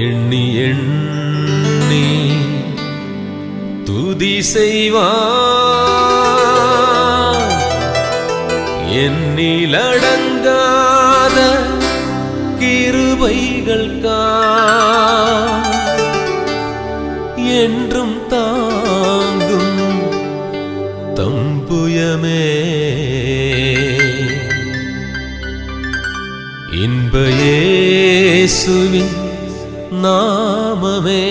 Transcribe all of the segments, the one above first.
எண்ணி எண்ணி துதி செய்வார் எண்ணிலடங்காத கிருபைகள் என்றும் தாங்கும் தம்புயமே இன்பயேசுவின் நாமமே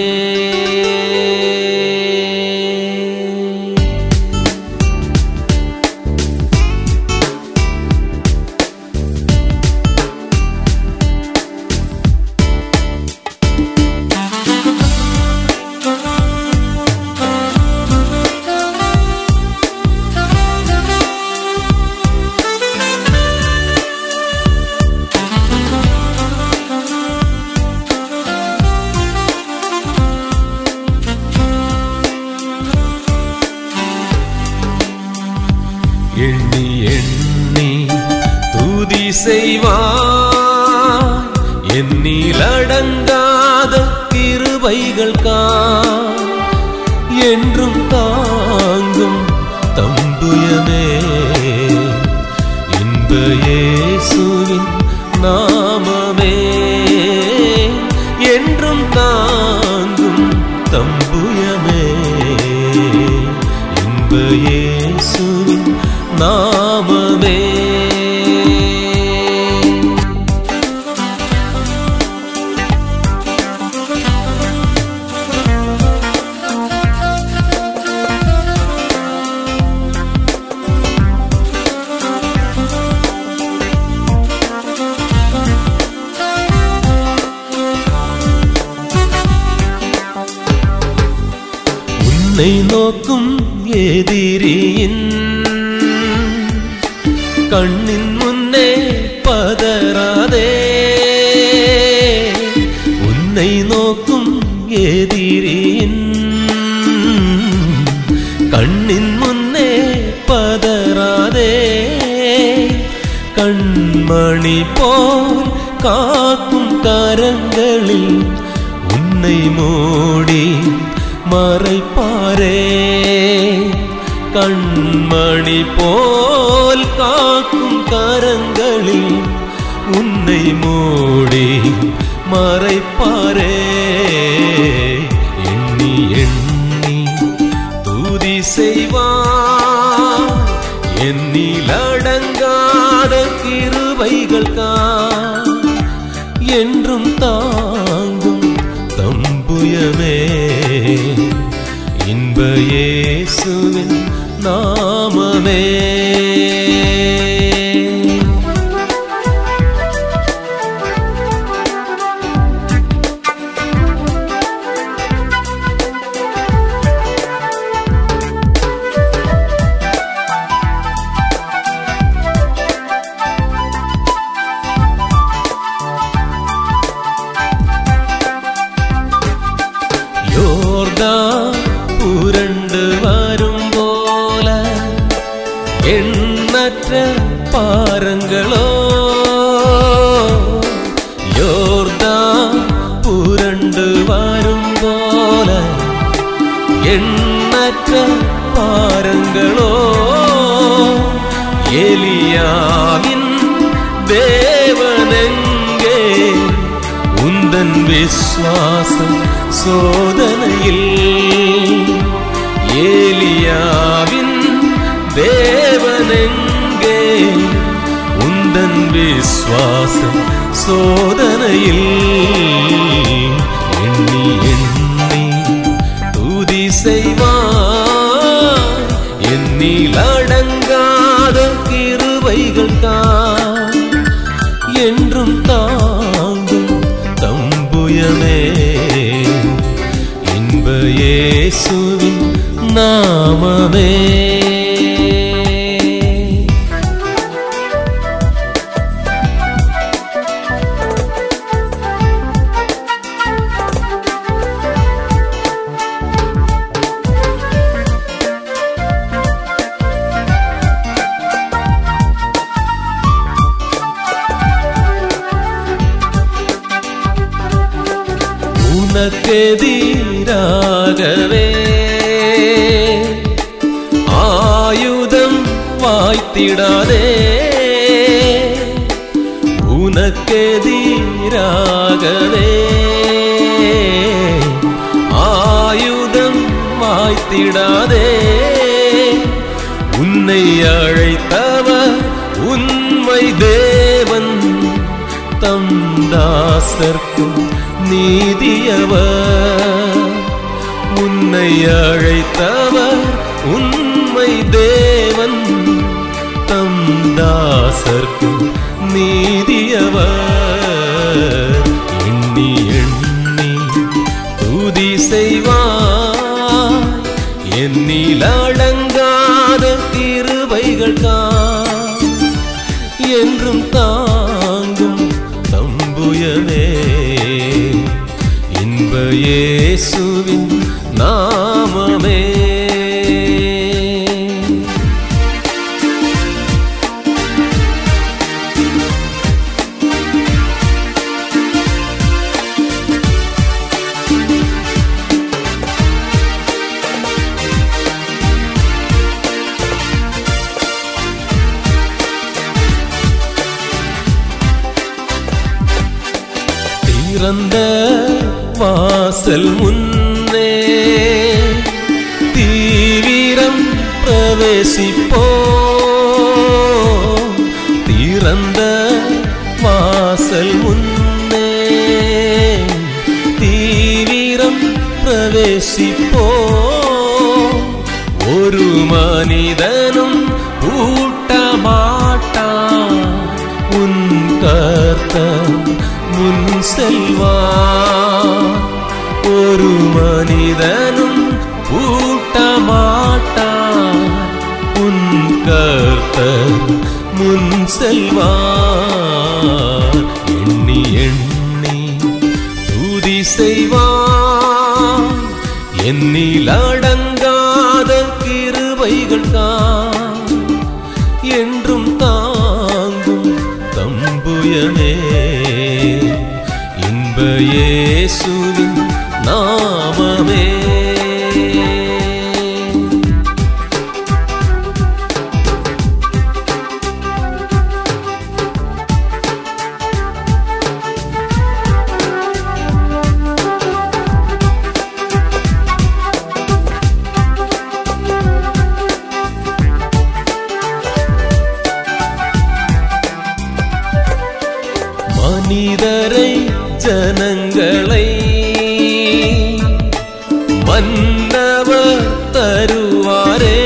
எண்ணி எண்ணி தூதி செய்வார் எண்ணிலடங்காத கிருபைகள் கா என்றும் தாங்கும் தம்புயமே இன்ப இயேசுவின் நான் உன்னை நோக்கும் எதிரியின் கண்ணின் முன்னே பதறாதே. உன்னை நோக்கும் எதிரியின் கண்ணின் முன்னே பதறாதே. கண்மணி போல் காக்கும் கரங்களில் உன்னை மூடி மறைப்பாரே கண்மணி போல் காக்கும் கரங்களில் உன்னை மூடி மறைப்பாரே. எண்ணி எண்ணி தூதி செய்வார் எண்ணில் அடங்காத கிருபைகள் என்றும் தாங்கும் தம்புயமே இன்ப எண்ணற்ற பாருங்களோ. யோர்தான் புரண்டு வரும் போல எண்ணற்ற பாருங்களோ. எலியாவின் தேவனெங்கே உந்தன் விஸ்வாசம் சோதனையில். ஏலியாவின் தேவனெங்கே? உந்தன் விஸ்வாசம் சோதனையில் எண்ணி எண்ணி தூதி செய்வார் எண்ணில் அடங்காத கிருவைகள் தான். என்றும் தாங்கும் தம்புயமே. இன்ப இயேசுவின் நாமமே. உனக்கெதிராகவே ஆயுதம் வாய்த்திடாதே. உனக்கெதிராகவே ஆயுதம் வாய்த்திடாதே. உன்னை அழைத்தவர் உண்மை தேவன். தம் தாசர்க்கும் நீதியவர். உன்னை அழைத்தவர் உண்மை தேவன். தம் தாசர்க்கு நீதியவர். எண்ணி எண்ணி தூதி செய்வார். எண்ணில் அடங்காத திருவைகள் தான். என்றும் தான் திறந்த வாசல் முன்னே தீவிரம் பிரவேசிப்போ. திறந்த வாசல் முன்னே தீவிரம் பிரவேசிப்போ. ஒரு மனிதன் முன் ஒரு மனிதனும் ஊட்டமாட்டான். உன் கர்த்தர் முன் செல்வார். எண்ணி எண்ணி தூதி செய்வார். என்னில் அடங்காத கிருபைகள் தான். என்றும் தாங்கும் தம்புயனே இயேசுவின் மன்னவர் தருவாரே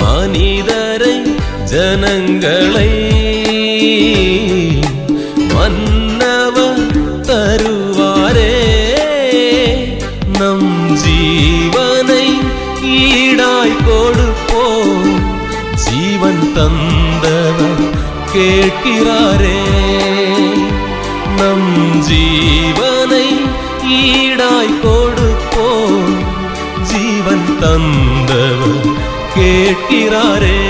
மனிதரை ஜனங்களை மன்னவர் தருவாரே நம் ஜீவனை ஈடாய் கொடுப்போம் ஜீவன் தந்தவர் கேட்கிறாரே நம் ஜீவனை ஈடாய் கொடுப்போம். ஜீவன் தந்தவர் கேட்கிறாரே.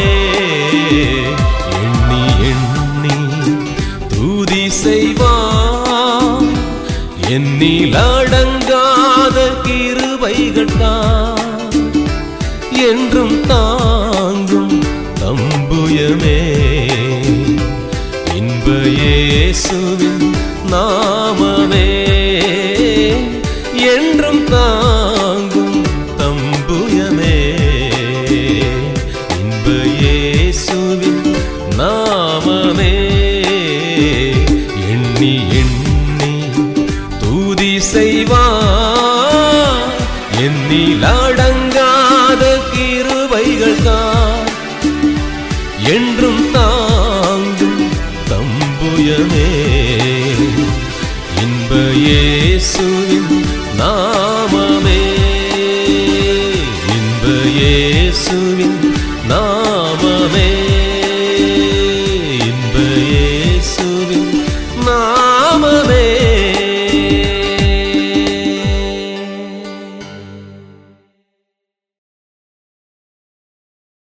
எண்ணி எண்ணி தூதி செய்வார். எண்ணில் அடங்காத கிருபைகள் என்றும் தாங்கும் தம்புயமே இன்ப இயேசுவின் நான் செய்வார். என் அடங்காத